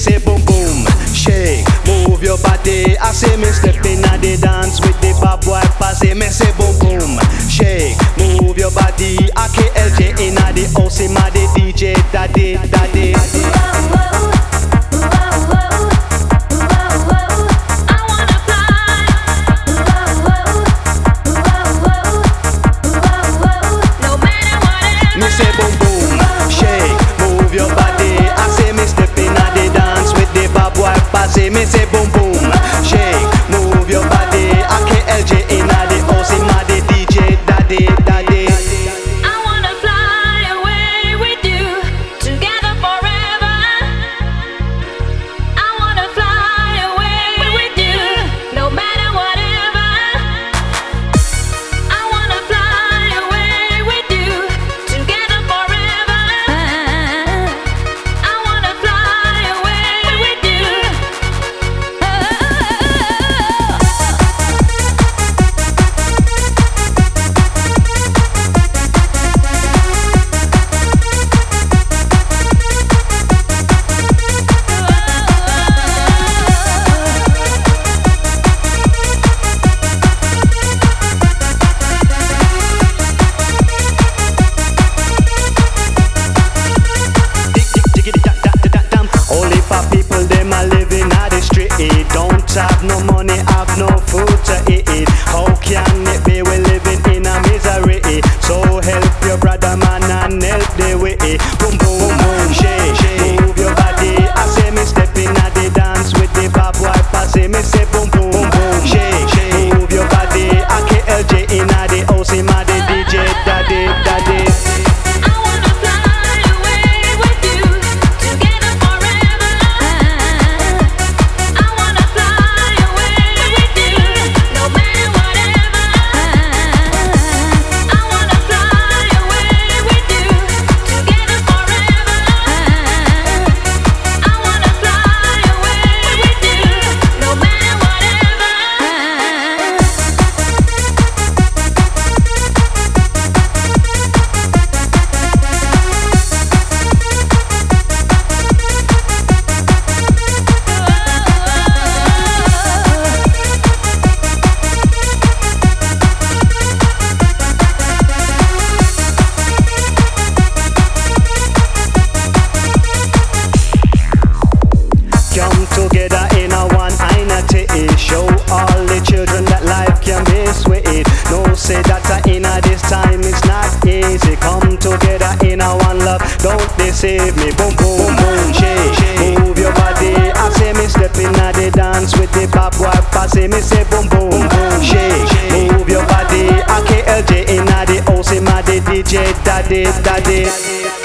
Say boom boom, shake, move your body. I say me step in at the dance with se me cebó. I've no money, I've no food. Don't deceive me, boom boom boom shake. Move your body, I say me stepping in at the dance with the pop wife. I say me say boom boom boom shake. Move your body, I KLJ in at the house, in at the DJ daddy daddy.